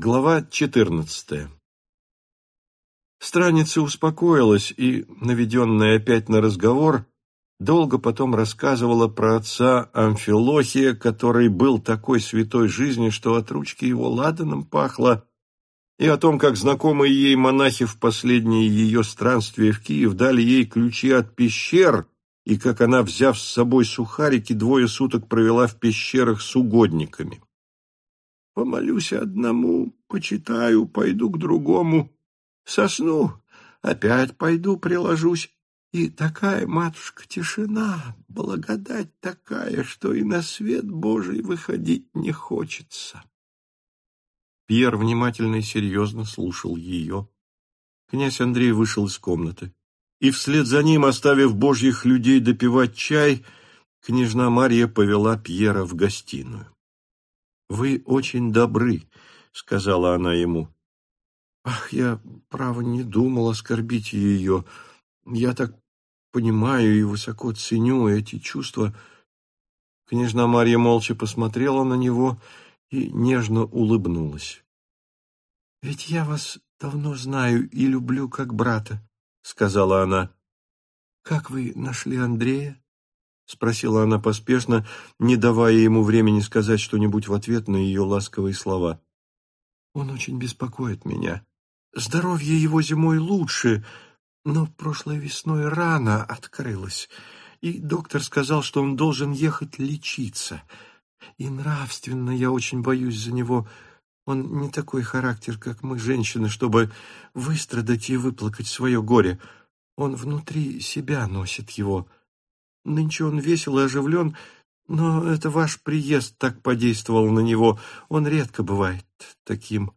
Глава четырнадцатая Страница успокоилась и, наведенная опять на разговор, долго потом рассказывала про отца Амфилохия, который был такой святой жизни, что от ручки его ладаном пахло, и о том, как знакомые ей монахи в последние ее странствия в Киев дали ей ключи от пещер, и как она, взяв с собой сухарики, двое суток провела в пещерах с угодниками. Помолюсь одному, почитаю, пойду к другому. Сосну, опять пойду приложусь. И такая, матушка, тишина, благодать такая, что и на свет Божий выходить не хочется. Пьер внимательно и серьезно слушал ее. Князь Андрей вышел из комнаты. И вслед за ним, оставив божьих людей допивать чай, княжна Марья повела Пьера в гостиную. «Вы очень добры», — сказала она ему. «Ах, я, право, не думал оскорбить ее. Я так понимаю и высоко ценю эти чувства». Княжна Марья молча посмотрела на него и нежно улыбнулась. «Ведь я вас давно знаю и люблю как брата», — сказала она. «Как вы нашли Андрея?» — спросила она поспешно, не давая ему времени сказать что-нибудь в ответ на ее ласковые слова. «Он очень беспокоит меня. Здоровье его зимой лучше, но прошлой весной рана открылась, и доктор сказал, что он должен ехать лечиться. И нравственно я очень боюсь за него. Он не такой характер, как мы, женщины, чтобы выстрадать и выплакать свое горе. Он внутри себя носит его». Нынче он весел и оживлен, но это ваш приезд так подействовал на него. Он редко бывает таким.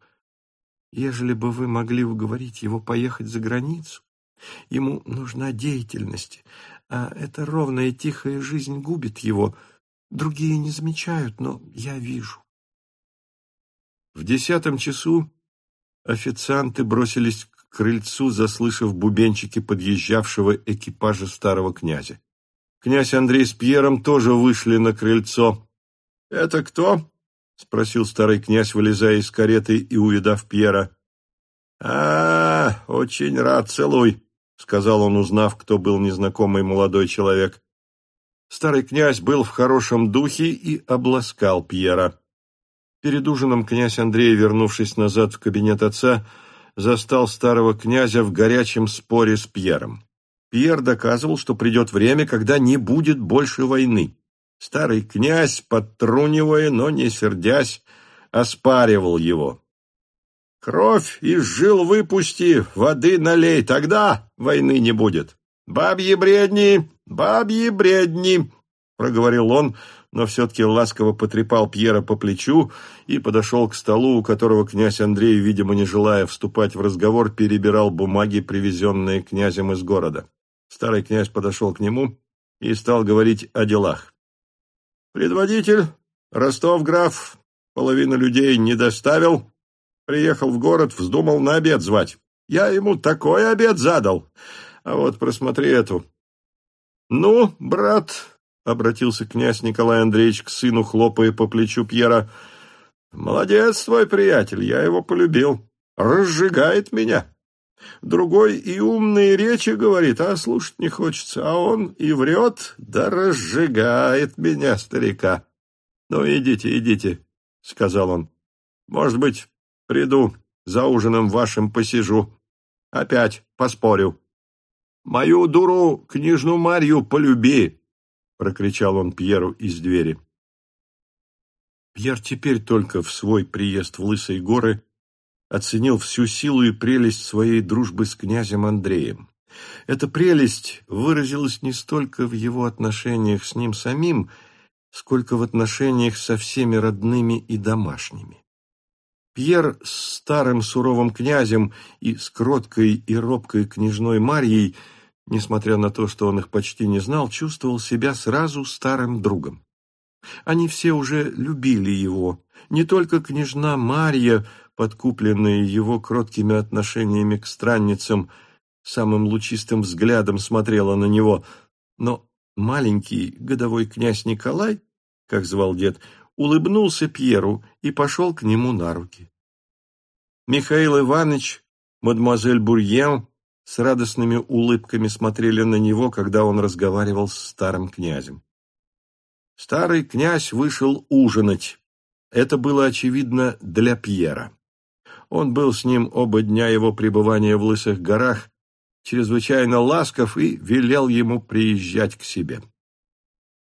Ежели бы вы могли уговорить его поехать за границу, ему нужна деятельность, а эта ровная тихая жизнь губит его. Другие не замечают, но я вижу. В десятом часу официанты бросились к крыльцу, заслышав бубенчики подъезжавшего экипажа старого князя. Князь Андрей с Пьером тоже вышли на крыльцо. «Это кто?» — спросил старый князь, вылезая из кареты и увидав Пьера. «А, очень рад, целуй», — сказал он, узнав, кто был незнакомый молодой человек. Старый князь был в хорошем духе и обласкал Пьера. Перед ужином князь Андрей, вернувшись назад в кабинет отца, застал старого князя в горячем споре с Пьером. Пьер доказывал, что придет время, когда не будет больше войны. Старый князь, подтрунивая, но не сердясь, оспаривал его. «Кровь из жил выпусти, воды налей, тогда войны не будет. Бабьи бредни, бабьи бредни!» — проговорил он, но все-таки ласково потрепал Пьера по плечу и подошел к столу, у которого князь Андрей, видимо, не желая вступать в разговор, перебирал бумаги, привезенные князем из города. Старый князь подошел к нему и стал говорить о делах. Предводитель, Ростов граф, половину людей не доставил, приехал в город, вздумал на обед звать. Я ему такой обед задал. А вот просмотри эту. Ну, брат, — обратился князь Николай Андреевич к сыну, хлопая по плечу Пьера, — молодец твой приятель, я его полюбил. Разжигает меня. Другой и умные речи говорит, а слушать не хочется, а он и врет, да разжигает меня, старика. Ну, идите, идите, — сказал он. Может быть, приду, за ужином вашим посижу. Опять поспорю. Мою дуру, княжну Марью, полюби, — прокричал он Пьеру из двери. Пьер теперь только в свой приезд в Лысые горы оценил всю силу и прелесть своей дружбы с князем Андреем. Эта прелесть выразилась не столько в его отношениях с ним самим, сколько в отношениях со всеми родными и домашними. Пьер с старым суровым князем и с кроткой и робкой княжной Марьей, несмотря на то, что он их почти не знал, чувствовал себя сразу старым другом. Они все уже любили его, не только княжна Марья, подкупленная его кроткими отношениями к странницам, самым лучистым взглядом смотрела на него, но маленький годовой князь Николай, как звал дед, улыбнулся Пьеру и пошел к нему на руки. Михаил Иванович, мадемуазель Бурьен с радостными улыбками смотрели на него, когда он разговаривал с старым князем. Старый князь вышел ужинать. Это было, очевидно, для Пьера. Он был с ним оба дня его пребывания в Лысых горах, чрезвычайно ласков и велел ему приезжать к себе.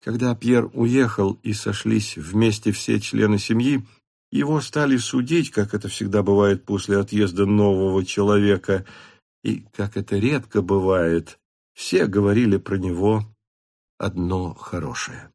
Когда Пьер уехал и сошлись вместе все члены семьи, его стали судить, как это всегда бывает после отъезда нового человека, и, как это редко бывает, все говорили про него одно хорошее.